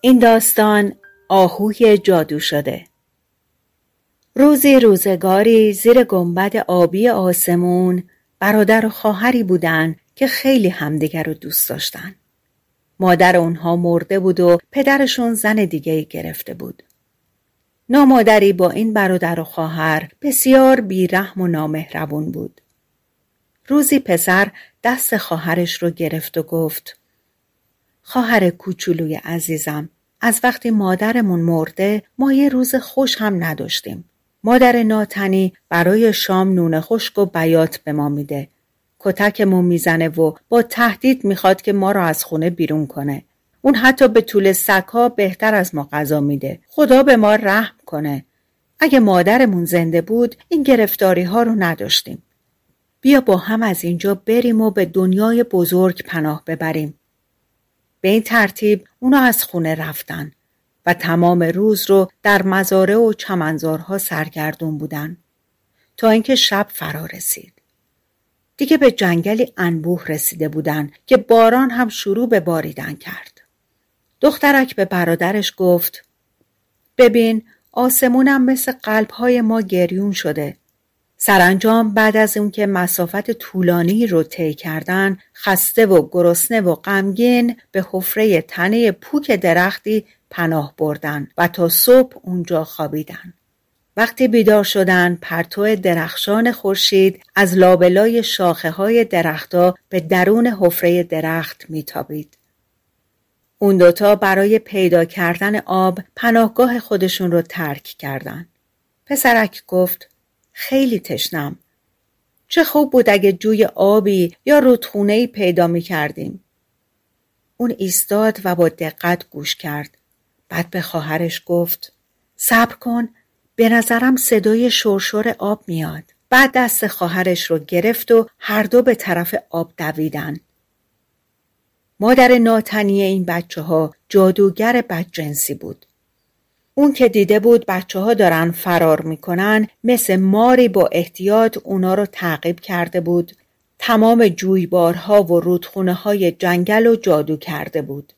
این داستان آهوی جادو شده روزی روزگاری زیر گنبد آبی آسمون برادر و خواهری بودن که خیلی همدیگر رو دوست داشتن. مادر اونها مرده بود و پدرشون زن دیگه گرفته بود. نامادری با این برادر و خواهر بسیار بیرحم و نامهربون بود. روزی پسر دست خواهرش رو گرفت و گفت خواهر کوچولوی عزیزم از وقتی مادرمون مرده ما یه روز خوش هم نداشتیم. مادر ناتنی برای شام نون خشک و بیات به ما میده. کتکمون می‌زنه و با تهدید می‌خواد که ما را از خونه بیرون کنه. اون حتی به طول سکا بهتر از ما غذا میده. خدا به ما رحم کنه. اگه مادرمون زنده بود این گرفتاری ها رو نداشتیم. بیا با هم از اینجا بریم و به دنیای بزرگ پناه ببریم. به این ترتیب اونا از خونه رفتن و تمام روز رو در مزاره و چمنزارها سرگردون بودن تا اینکه شب فرا رسید. دیگه به جنگلی انبوه رسیده بودن که باران هم شروع به باریدن کرد. دخترک به برادرش گفت ببین آسمونم مثل قلبهای ما گریون شده سرانجام بعد از اون که مسافت طولانی رو طی کردن خسته و گرسنه و غمگین به حفره تنه پوک درختی پناه بردن و تا صبح اونجا خوابیدن. وقتی بیدار شدن پرتو درخشان خورشید از لابلای شاخه های درختها به درون حفره درخت میتابید. اون دوتا برای پیدا کردن آب پناهگاه خودشون رو ترک کردند. پسرک گفت خیلی تشنم. چه خوب بود اگه جوی آبی یا رودخونه‌ای پیدا می کردیم. اون ایستاد و با دقت گوش کرد. بعد به خواهرش گفت صبر کن به نظرم صدای شرشور آب میاد. بعد دست خواهرش رو گرفت و هر دو به طرف آب دویدن. مادر ناتنی این بچه ها جادوگر بدجنسی بود. اون که دیده بود بچه ها دارن فرار می‌کنن مثل ماری با احتیاط اونا رو تعقیب کرده بود تمام جویبارها و رودخونه های جنگل و جادو کرده بود.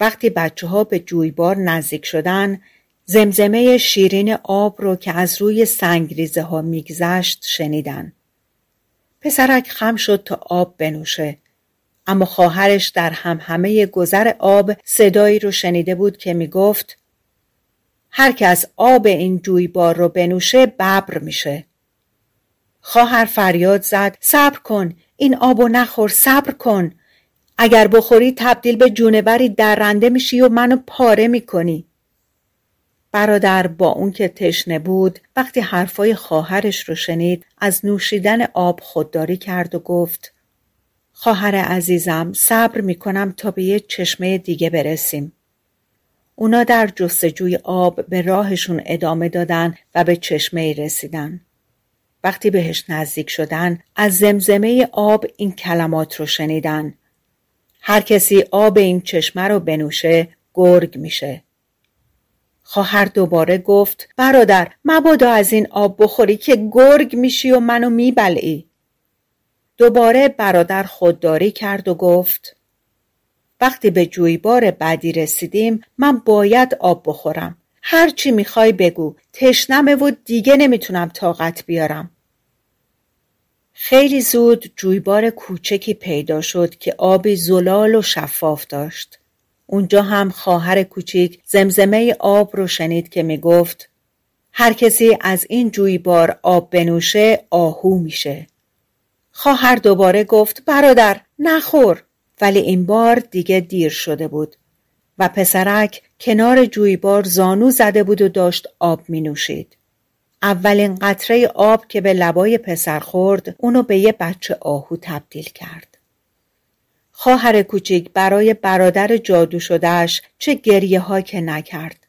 وقتی بچه ها به جویبار نزدیک شدن زمزمه شیرین آب رو که از روی سنگریزه ها میگذشت شنیدن. پسرک خم شد تا آب بنوشه. اما خواهرش در هم همه گذر آب صدایی رو شنیده بود که می‌گفت هر کس آب این جویبار رو بنوشه ببر میشه. خواهر فریاد زد صبر کن این آبو نخور صبر کن. اگر بخوری تبدیل به جونوری درنده میشی و منو پاره می‌کنی. برادر با اون که تشنه بود وقتی حرفای خواهرش رو شنید از نوشیدن آب خودداری کرد و گفت خواهر عزیزم صبر می‌کنم تا به یه چشمه دیگه برسیم. اونا در جستجوی آب به راهشون ادامه دادن و به چشمه رسیدن. وقتی بهش نزدیک شدن از زمزمه آب این کلمات رو شنیدن. هر کسی آب این چشمه رو بنوشه گرگ میشه. خواهر دوباره گفت برادر مبادا از این آب بخوری که گرگ میشی و منو میبلعی. دوباره برادر خودداری کرد و گفت وقتی به جویبار بعدی رسیدیم من باید آب بخورم. هر چی می‌خوای بگو. تشنمه و دیگه نمی‌تونم طاقت بیارم. خیلی زود جویبار کوچکی پیدا شد که آبی زلال و شفاف داشت. اونجا هم خواهر کوچیک زمزمه آب رو شنید که می‌گفت هر کسی از این جویبار آب بنوشه آهو میشه. خواهر دوباره گفت برادر نخور ولی این بار دیگه دیر شده بود و پسرک کنار جویبار زانو زده بود و داشت آب می نوشید. اولین قطره آب که به لبای پسر خورد اونو به یه بچه آهو تبدیل کرد. خواهر کوچیک برای برادر جادو شدهش چه گریه ها که نکرد.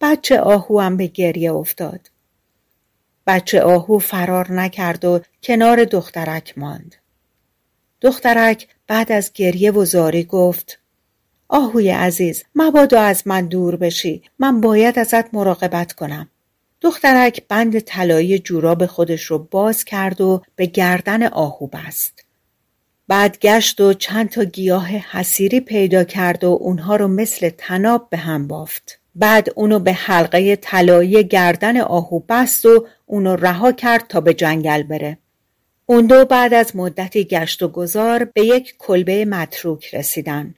بچه آهو هم به گریه افتاد. بچه آهو فرار نکرد و کنار دخترک ماند. دخترک بعد از گریه و زاری گفت آهوی عزیز مبادا از من دور بشی. من باید ازت مراقبت کنم. دخترک بند طلایی جوراب خودش رو باز کرد و به گردن آهو بست. بعد گشت و چند تا گیاه حسیری پیدا کرد و اونها رو مثل تناب به هم بافت. بعد اونو به حلقه طلایی گردن آهو بست و اونو رها کرد تا به جنگل بره. اون دو بعد از مدتی گشت و گذار به یک کلبه متروک رسیدن.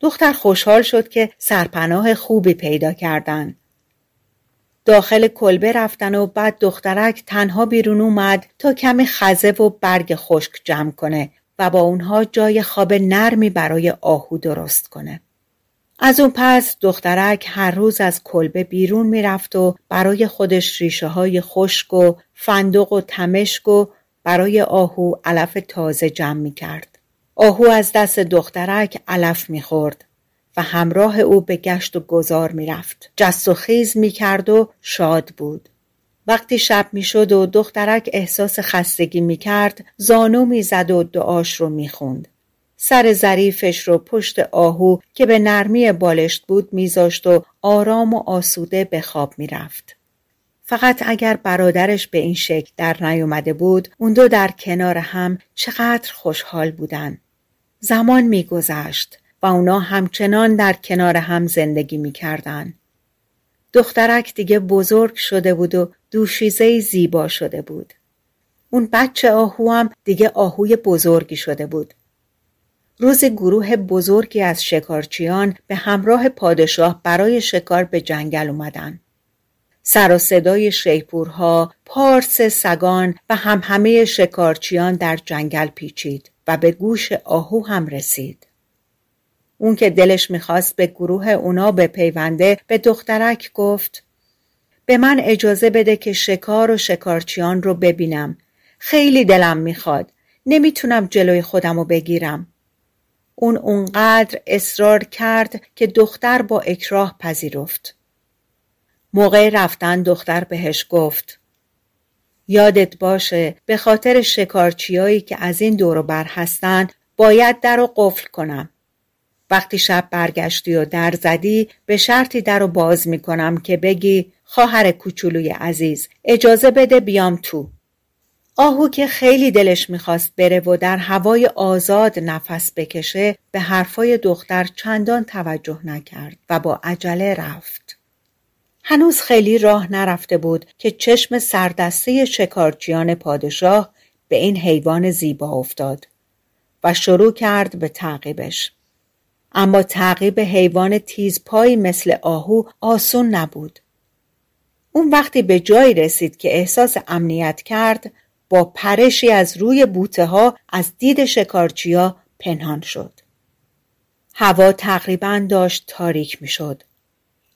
دختر خوشحال شد که سرپناه خوبی پیدا کردن. داخل کلبه رفتن و بعد دخترک تنها بیرون اومد تا کمی خزه و برگ خشک جمع کنه و با اونها جای خواب نرمی برای آهو درست کنه. از اون پس دخترک هر روز از کلبه بیرون می‌رفت و برای خودش ریشه های خشک و فندق و تمشک و برای آهو علف تازه جمع می کرد. آهو از دست دخترک علف می خورد و همراه او به گشت و گذار می رفت. جست و خیز می کرد و شاد بود. وقتی شب می شد و دخترک احساس خستگی می کرد زانو می زد و دعاش رو می خوند. سر ظریفش رو پشت آهو که به نرمی بالشت بود میذاشت و آرام و آسوده به خواب می‌رفت. فقط اگر برادرش به این شکل در نیومده بود اون دو در کنار هم چقدر خوشحال بودن. زمان میگذشت و اونا همچنان در کنار هم زندگی می‌کردن. دخترک دیگه بزرگ شده بود و دوشیزه زیبا شده بود. اون بچه آهو هم دیگه آهوی بزرگی شده بود. روز گروه بزرگی از شکارچیان به همراه پادشاه برای شکار به جنگل اومدن. سر و صدای شیپورها، پارس سگان و هم همه شکارچیان در جنگل پیچید و به گوش آهو هم رسید. اون که دلش می‌خواست به گروه اونا به پیونده به دخترک گفت به من اجازه بده که شکار و شکارچیان رو ببینم. خیلی دلم می‌خواد. نمی‌تونم جلوی خودم رو بگیرم. اون اونقدر اصرار کرد که دختر با اکراه پذیرفت. موقع رفتن دختر بهش گفت یادت باشه به خاطر شکارچیایی که از این دور بر هستن باید در رو قفل کنم. وقتی شب برگشتی و در زدی به شرطی در رو باز می‌کنم که بگی خواهر کوچولوی عزیز اجازه بده بیام تو. آهو که خیلی دلش می‌خواست بره و در هوای آزاد نفس بکشه به حرفای دختر چندان توجه نکرد و با عجله رفت. هنوز خیلی راه نرفته بود که چشم سردسته شکارچیان پادشاه به این حیوان زیبا افتاد و شروع کرد به تعقیبش. اما تعقیب حیوان تیزپایی مثل آهو آسون نبود. اون وقتی به جایی رسید که احساس امنیت کرد با پرشی از روی بوته ها از دید شکارچیا پنهان شد. هوا تقریبا داشت تاریک می شد.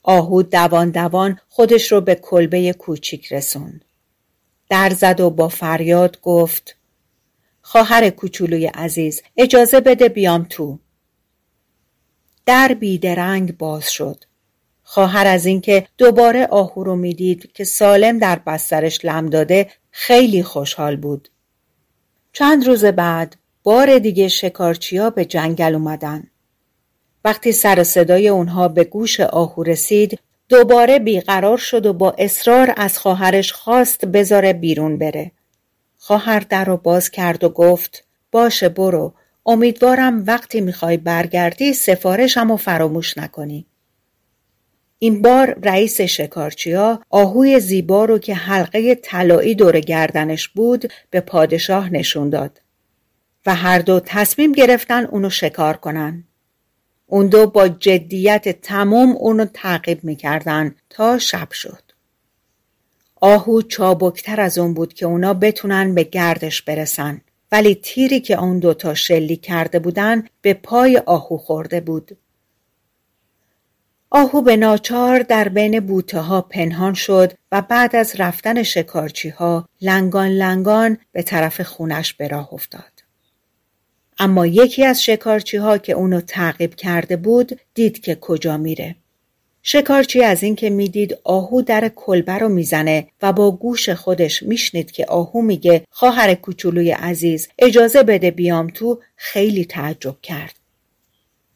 آهو دوان دوان خودش رو به کلبه کوچیک رسوند. در زد و با فریاد گفت خواهر کوچولوی عزیز اجازه بده بیام تو. در بیدرنگ باز شد. خواهر از اینکه دوباره آهو رو می‌دید که سالم در بسترش لم داده خیلی خوشحال بود. چند روز بعد بار دیگه شکارچیا به جنگل اومدن. وقتی سر صدای اونها به گوش آهو رسید دوباره بیقرار شد و با اصرار از خواهرش خواست بذاره بیرون بره. خواهر در رو باز کرد و گفت باشه برو امیدوارم وقتی می‌خوای برگردی سفارشم و فراموش نکنی. این بار رئیس شکارچیا آهوی زیبا رو که حلقه طلایی دور گردنش بود به پادشاه نشون داد و هر دو تصمیم گرفتن اونو شکار کنن. اون دو با جدیت تمام اونو تعقیب می‌کردن تا شب شد. آهو چابکتر از اون بود که اونا بتونن به گردش برسن ولی تیری که اون دوتا شلی کرده بودن به پای آهو خورده بود. آهو به ناچار در بین بوته ها پنهان شد و بعد از رفتن شکارچی ها لنگان لنگان به طرف خونش به راه افتاد. اما یکی از شکارچی ها که اونو تعقیب کرده بود دید که کجا میره. شکارچی از اینکه می‌دید آهو در کلبه رو می‌زنه و با گوش خودش میشنید که آهو میگه خواهر کوچولوی عزیز اجازه بده بیام تو خیلی تعجب کرد.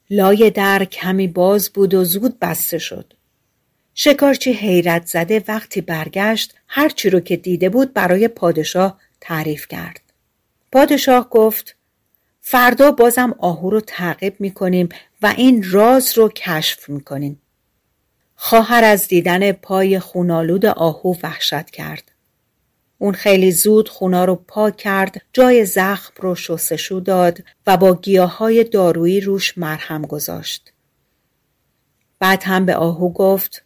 لای در کمی باز بود و زود بسته شد. شکارچی حیرت زده وقتی برگشت هرچی رو که دیده بود برای پادشاه تعریف کرد. پادشاه گفت فردا بازم آهو رو تعقیب می‌کنیم و این راز رو کشف می‌کنیم. خواهر از دیدن پای خونالود آهو وحشت کرد. اون خیلی زود خونا رو پاک کرد، جای زخم رو شستشو داد و با گیاه های دارویی روش مرهم گذاشت. بعد هم به آهو گفت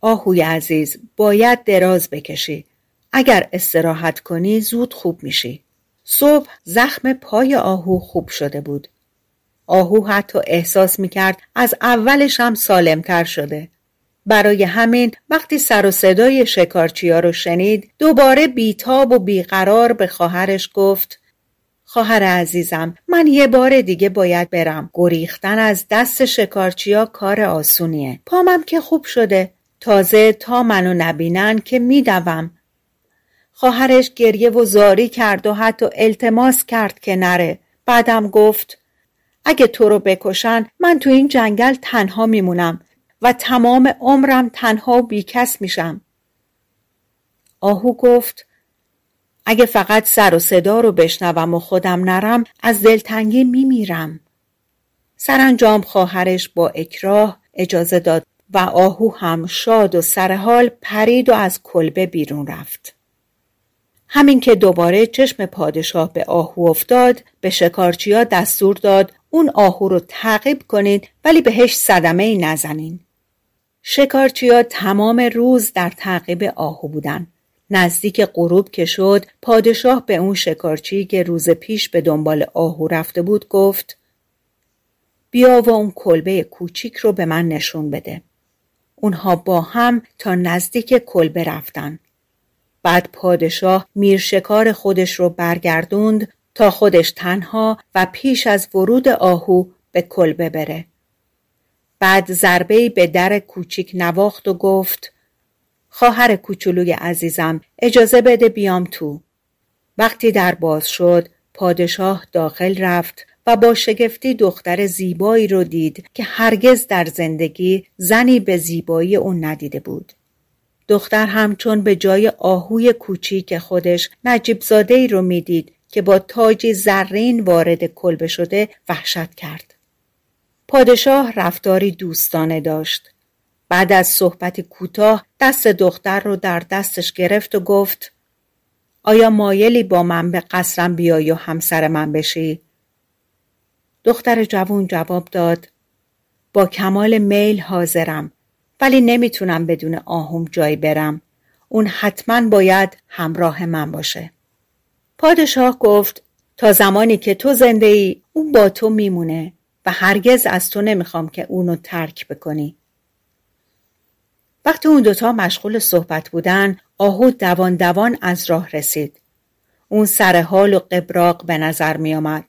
آهوی عزیز باید دراز بکشی. اگر استراحت کنی زود خوب میشی. صبح زخم پای آهو خوب شده بود. آهو حتی احساس می‌کرد از اولش هم سالمتر شده. برای همین وقتی سر و صدای شکارچیا رو شنید دوباره بیتاب و بیقرار به خواهرش گفت خواهر عزیزم من یه بار دیگه باید برم گریختن از دست شکارچیا کار آسونیه پامم که خوب شده تازه تا منو نبینن که میدوم خواهرش گریه و زاری کرد و حتی التماس کرد که نره بعدم گفت اگه تو رو بکشن من تو این جنگل تنها میمونم و تمام عمرم تنها و بیکس میشم. آهو گفت اگه فقط سر و صدا رو بشنوم و خودم نرم از دلتنگی میمیرم. سرانجام خواهرش با اکراه اجازه داد و آهو هم شاد و سرحال پرید و از کلبه بیرون رفت. همین که دوباره چشم پادشاه به آهو افتاد به شکارچیا دستور داد اون آهو رو تعقیب کنید ولی بهش صدمه ای نزنین. شکارچیا تمام روز در تعقیب آهو بودن. نزدیک غروب که شد پادشاه به اون شکارچی که روز پیش به دنبال آهو رفته بود گفت بیا و اون کلبه کوچیک رو به من نشون بده. اونها با هم تا نزدیک کلبه رفتن. بعد پادشاه میر شکار خودش رو برگردوند تا خودش تنها و پیش از ورود آهو به کلبه بره. بعد ضربه به در کوچیک نواخت و گفت خواهر کوچولوی عزیزم اجازه بده بیام تو. وقتی در باز شد پادشاه داخل رفت و با شگفتی دختر زیبایی رو دید که هرگز در زندگی زنی به زیبایی اون ندیده بود. دختر همچون به جای آهوی کوچیک خودش نجیب زاده رو می‌دید که با تاجی زرین وارد کلبه شده وحشت کرد. پادشاه رفتاری دوستانه داشت. بعد از صحبت کوتاه دست دختر رو در دستش گرفت و گفت آیا مایلی با من به قصرم بیای و همسر من بشی؟ دختر جوون جواب داد با کمال میل حاضرم ولی نمی‌تونم بدون آهوم جای برم. اون حتما باید همراه من باشه. پادشاه گفت تا زمانی که تو زنده ای اون با تو میمونه و هرگز از تو نمی‌خوام که اونو ترک بکنی. وقتی اون دوتا مشغول صحبت بودن آهود دوان دوان از راه رسید. اون سر حال و قبراق به نظر می آمد.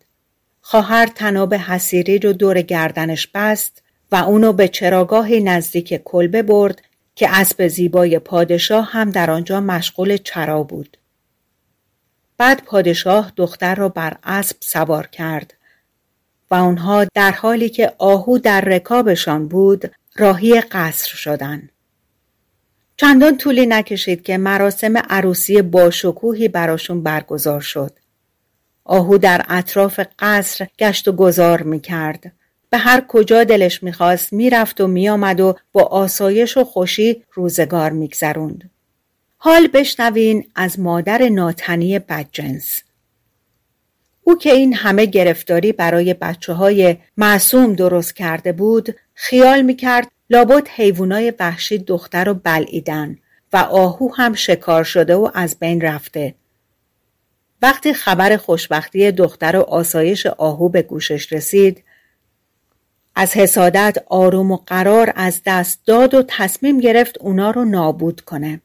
خواهر تناب حسیری رو دور گردنش بست و اونو به چراگاهی نزدیک کلبه برد که اسب زیبای پادشاه هم در آنجا مشغول چرا بود. بعد پادشاه دختر را بر اسب سوار کرد و آنها در حالی که آهو در رکابشان بود راهی قصر شدند. چندان طولی نکشید که مراسم عروسی باشکوهی براشون برگزار شد. آهو در اطراف قصر گشت و گذار می کرد. به هر کجا دلش می‌خواست می‌رفت و میآمد و با آسایش و خوشی روزگار میگذروند. حال بشنوین از مادر ناتنی بدجنس. او که این همه گرفتاری برای بچه های معصوم درست کرده بود خیال می‌کرد لابد حیوانای وحشی دختر رو بلعیدن و آهو هم شکار شده و از بین رفته. وقتی خبر خوشبختی دختر و آسایش آهو به گوشش رسید از حسادت آروم و قرار از دست داد و تصمیم گرفت اونا رو نابود کنه.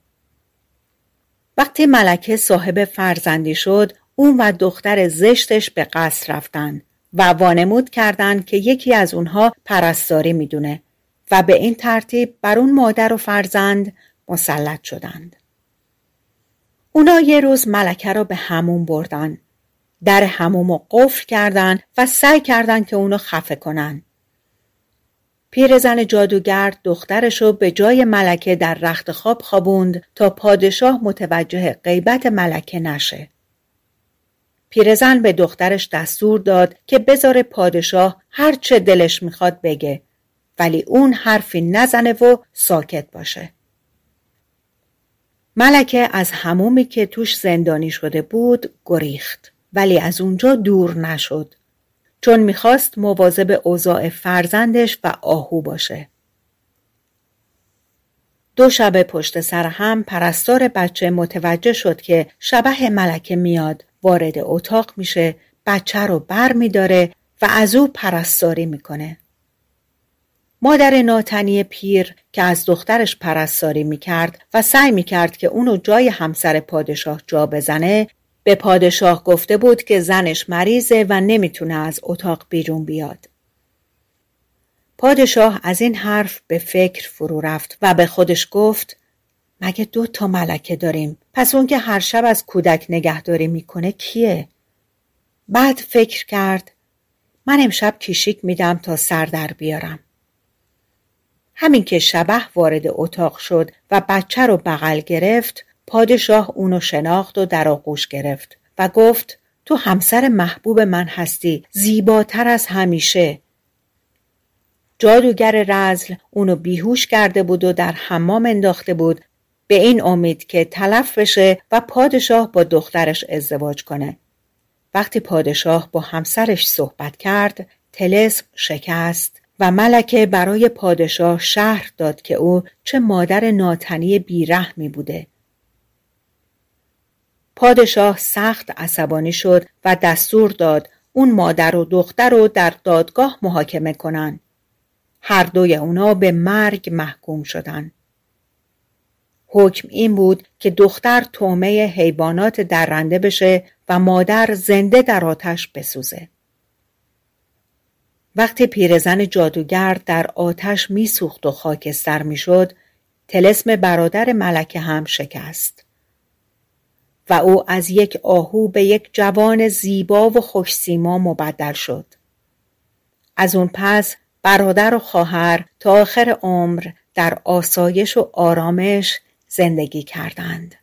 وقتی ملکه صاحب فرزندی شد اون و دختر زشتش به قصر رفتن و وانمود کردند که یکی از اونها پرستاری می‌دونه و به این ترتیب بر اون مادر و فرزند مسلط شدند. اونا یه روز ملکه را به همون بردن. در هموم و قفل کردن و سعی کردند که اونو خفه کنن. پیرزن جادوگر دخترشو به جای ملکه در رخت خواب خوابوند تا پادشاه متوجه غیبت ملکه نشه. پیرزن به دخترش دستور داد که بذاره پادشاه هر چه دلش می‌خواد بگه ولی اون حرفی نزنه و ساکت باشه. ملکه از همومی که توش زندانی شده بود گریخت ولی از اونجا دور نشد چون می‌خواست مواظب اوضاع فرزندش و آهو باشه. دو شب پشت سر هم پرستار بچه متوجه شد که شبه ملکه میاد وارد اتاق میشه بچه رو بر میداره و از او پرستاری می‌کنه. مادر ناتنی پیر که از دخترش پرستاری می‌کرد و سعی می‌کرد که اونو جای همسر پادشاه جا بزنه به پادشاه گفته بود که زنش مریضه و نمی‌تونه از اتاق بیرون بیاد. پادشاه از این حرف به فکر فرو رفت و به خودش گفت مگه دو تا ملکه داریم پس اون که هر شب از کودک نگهداری می‌کنه کیه؟ بعد فکر کرد من امشب کشیک میدم تا سر در بیارم. همین که شبه وارد اتاق شد و بچه رو بغل گرفت پادشاه اونو شناخت و در آغوش گرفت و گفت تو همسر محبوب من هستی زیباتر از همیشه جادوگر رزل اونو بیهوش کرده بود و در حمام انداخته بود به این امید که تلف بشه و پادشاه با دخترش ازدواج کنه. وقتی پادشاه با همسرش صحبت کرد تلسم شکست و ملکه برای پادشاه شهر داد که او چه مادر ناتنی بیرحمی بوده. پادشاه سخت عصبانی شد و دستور داد اون مادر و دختر رو در دادگاه محاکمه کنن. هر دوی اونا به مرگ محکوم شدن. حکم این بود که دختر تومه حیوانات درنده بشه و مادر زنده در آتش بسوزه. وقتی پیرزن جادوگر در آتش میسوخت و خاکستر می‌شد تلسم برادر ملکه هم شکست و او از یک آهو به یک جوان زیبا و خوشسیما مبدل شد. از اون پس برادر و خواهر تا آخر عمر در آسایش و آرامش زندگی کردند.